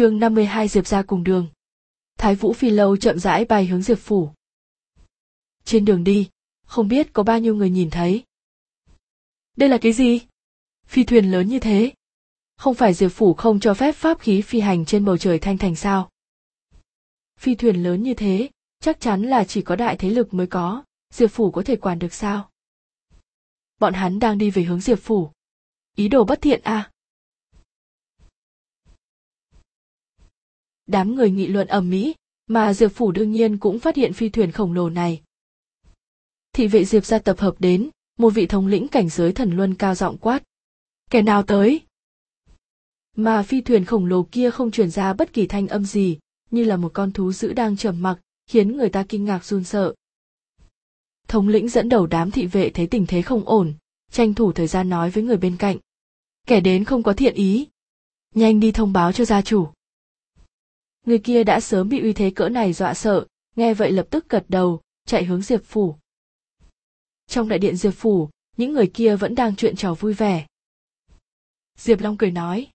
chương 52 Diệp ra cùng đường. Thái Vũ Phi Lâu chậm rãi bay hướng Diệp Phủ. Trên đường đi, không biết có bao nhiêu người nhìn thấy. Đây là cái gì? Phi thuyền lớn như thế. Không phải Diệp Phủ không cho phép pháp khí phi hành trên bầu trời thanh thành sao? Phi thuyền lớn như thế, chắc chắn là chỉ có đại thế lực mới có, Diệp Phủ có thể quản được sao? Bọn hắn đang đi về hướng Diệp Phủ. Ý đồ bất thiện à? Đám người nghị luận ầm mỹ, mà Diệp phủ đương nhiên cũng phát hiện phi thuyền khổng lồ này. Thị vệ Diệp ra tập hợp đến, một vị thống lĩnh cảnh giới thần luân cao giọng quát. Kẻ nào tới? Mà phi thuyền khổng lồ kia không truyền ra bất kỳ thanh âm gì, như là một con thú dữ đang trầm mặc, khiến người ta kinh ngạc run sợ. Thống lĩnh dẫn đầu đám thị vệ thấy tình thế không ổn, tranh thủ thời gian nói với người bên cạnh. Kẻ đến không có thiện ý. Nhanh đi thông báo cho gia chủ người kia đã sớm bị uy thế cỡ này dọa sợ, nghe vậy lập tức gật đầu, chạy hướng diệp phủ. Trong đại điện diệp phủ, những người kia vẫn đang chuyện trò vui vẻ. Diệp long cười nói,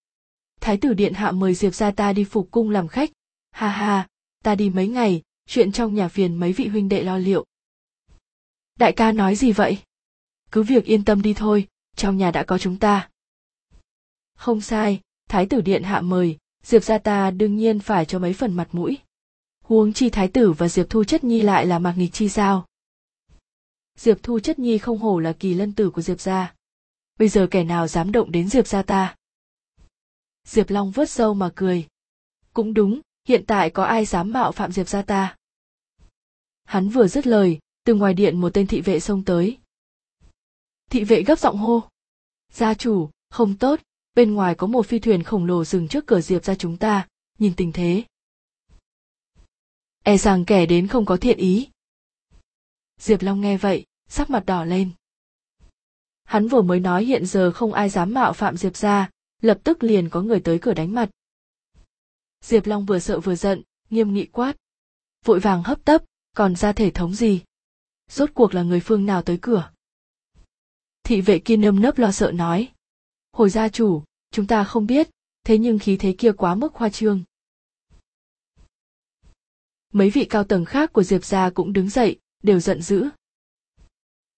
thái tử điện hạ mời diệp ra ta đi phục cung làm khách. Ha ha, ta đi mấy ngày, chuyện trong nhà phiền mấy vị huynh đệ lo liệu. Đại ca nói gì vậy? Cứ việc yên tâm đi thôi, trong nhà đã có chúng ta. Không sai, thái tử điện hạ mời diệp gia ta đương nhiên phải cho mấy phần mặt mũi. Huống chi thái tử và diệp thu chất nhi lại là mạc nghịch chi sao? Diệp thu chất nhi không hổ là kỳ lân tử của diệp gia. Bây giờ kẻ nào dám động đến diệp gia ta? Diệp long vớt sâu mà cười. Cũng đúng, hiện tại có ai dám mạo phạm diệp gia ta? Hắn vừa dứt lời, từ ngoài điện một tên thị vệ xông tới. Thị vệ gấp giọng hô. Gia chủ, không tốt bên ngoài có một phi thuyền khổng lồ dừng trước cửa diệp ra chúng ta. Nhìn tình thế. E rằng kẻ đến không có thiện ý. Diệp long nghe vậy, sắc mặt đỏ lên. Hắn vừa mới nói hiện giờ không ai dám mạo phạm diệp ra, lập tức liền có người tới cửa đánh mặt. Diệp long vừa sợ vừa giận, nghiêm nghị quát. Vội vàng hấp tấp, còn ra thể thống gì? Rốt cuộc là người phương nào tới cửa? Thị vệ kia nơm nớp lo sợ nói hồi gia chủ, chúng ta không biết, thế nhưng khí thế kia quá mức khoa trương. Mấy vị cao tầng khác của diệp gia cũng đứng dậy, đều giận dữ.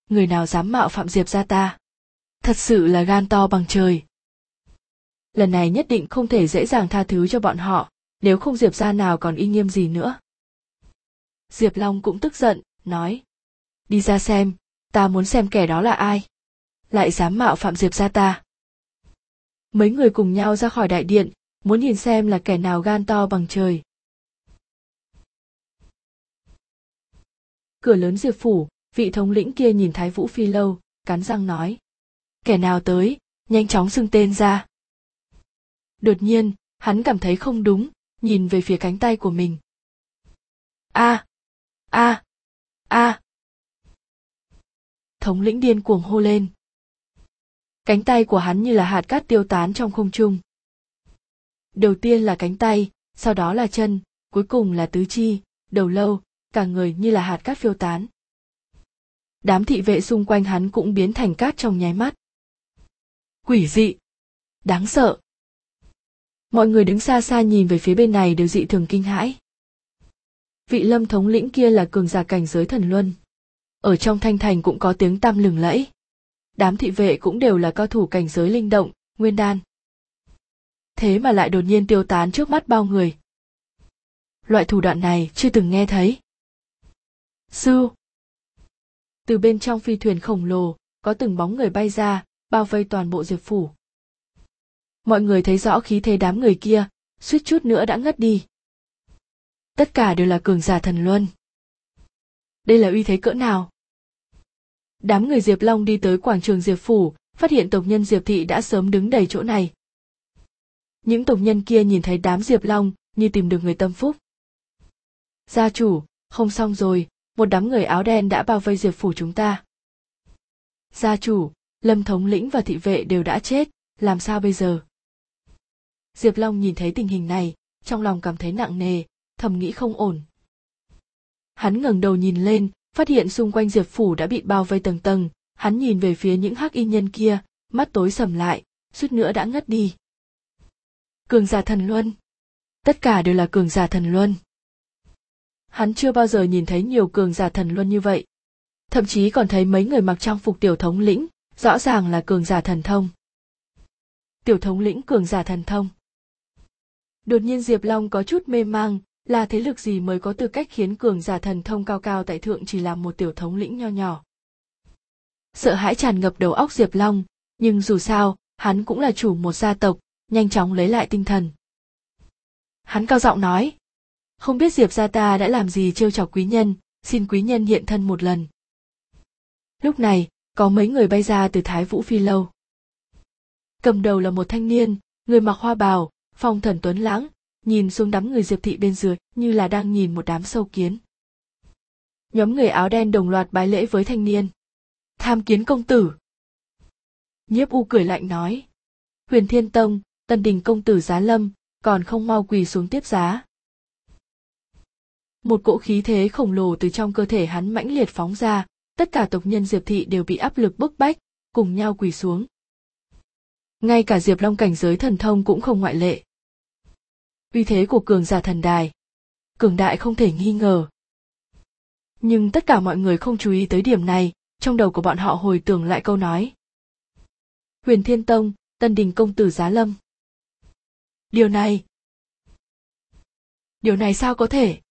Người nào dám mạo phạm diệp gia ta? Thật sự là gan to bằng trời. Lần này nhất định không thể dễ dàng tha thứ cho bọn họ, nếu không diệp gia nào còn y nghiêm gì nữa. Diệp long cũng tức giận, nói, đi ra xem, ta muốn xem kẻ đó là ai? Lại dám mạo phạm diệp gia ta mấy người cùng nhau ra khỏi đại điện, muốn nhìn xem là kẻ nào gan to bằng trời. Cửa lớn diệp phủ, vị thống lĩnh kia nhìn thái vũ phi lâu, cắn răng nói. Kẻ nào tới, nhanh chóng xưng tên ra. Đột nhiên, hắn cảm thấy không đúng, nhìn về phía cánh tay của mình. A a a. Thống lĩnh điên cuồng hô lên cánh tay của hắn như là hạt cát tiêu tán trong không trung. Đầu tiên là cánh tay, sau đó là chân, cuối cùng là tứ chi, đầu lâu, cả người như là hạt cát phiêu tán. Đám thị vệ xung quanh hắn cũng biến thành cát trong nháy mắt. Quỷ dị! Đáng sợ! Mọi người đứng xa xa nhìn về phía bên này đều dị thường kinh hãi. Vị lâm thống lĩnh kia là cường giả cảnh giới thần luân. Ở trong thanh thành cũng có tiếng tăm lừng lẫy đám thị vệ cũng đều là cao thủ cảnh giới linh động, nguyên đan. Thế mà lại đột nhiên tiêu tán trước mắt bao người. Loại thủ đoạn này chưa từng nghe thấy. Sư! Từ bên trong phi thuyền khổng lồ, có từng bóng người bay ra, bao vây toàn bộ diệp phủ. Mọi người thấy rõ khí thế đám người kia, suýt chút nữa đã ngất đi. Tất cả đều là cường giả thần luân. Đây là uy thế cỡ nào? Đám người diệp long đi tới quảng trường diệp phủ, phát hiện tộc nhân diệp thị đã sớm đứng đầy chỗ này. Những tộc nhân kia nhìn thấy đám diệp long như tìm được người tâm phúc. Gia chủ, không xong rồi, một đám người áo đen đã bao vây diệp phủ chúng ta. Gia chủ, lâm thống lĩnh và thị vệ đều đã chết, làm sao bây giờ? Diệp long nhìn thấy tình hình này, trong lòng cảm thấy nặng nề, thầm nghĩ không ổn. Hắn ngẩng đầu nhìn lên phát hiện xung quanh diệp phủ đã bị bao vây tầng tầng. Hắn nhìn về phía những hắc y nhân kia, mắt tối sầm lại, suýt nữa đã ngất đi. Cường giả thần luân. Tất cả đều là cường giả thần luân. Hắn chưa bao giờ nhìn thấy nhiều cường giả thần luân như vậy. Thậm chí còn thấy mấy người mặc trang phục tiểu thống lĩnh, rõ ràng là cường giả thần thông. Tiểu thống lĩnh cường giả thần thông. Đột nhiên diệp long có chút mê mang là thế lực gì mới có tư cách khiến cường giả thần thông cao cao tại thượng chỉ là một tiểu thống lĩnh nho nhỏ? Sợ hãi tràn ngập đầu óc diệp long, nhưng dù sao, hắn cũng là chủ một gia tộc, nhanh chóng lấy lại tinh thần. Hắn cao giọng nói, không biết diệp gia ta đã làm gì trêu chọc quý nhân, xin quý nhân hiện thân một lần. Lúc này, có mấy người bay ra từ thái vũ phi lâu. Cầm đầu là một thanh niên, người mặc hoa bào, phong thần tuấn lãng nhìn xuống đám người diệp thị bên dưới, như là đang nhìn một đám sâu kiến. Nhóm người áo đen đồng loạt bái lễ với thanh niên. Tham kiến công tử. Nhiếp u cười lạnh nói. Huyền thiên tông, tân đình công tử giá lâm, còn không mau quỳ xuống tiếp giá. Một cỗ khí thế khổng lồ từ trong cơ thể hắn mãnh liệt phóng ra, tất cả tộc nhân diệp thị đều bị áp lực bức bách, cùng nhau quỳ xuống. Ngay cả diệp long cảnh giới thần thông cũng không ngoại lệ uy thế của cường giả thần đài. Cường đại không thể nghi ngờ. Nhưng tất cả mọi người không chú ý tới điểm này, trong đầu của bọn họ hồi tưởng lại câu nói. Huyền thiên tông, tân đình công tử giá lâm. Điều này. Điều này sao có thể?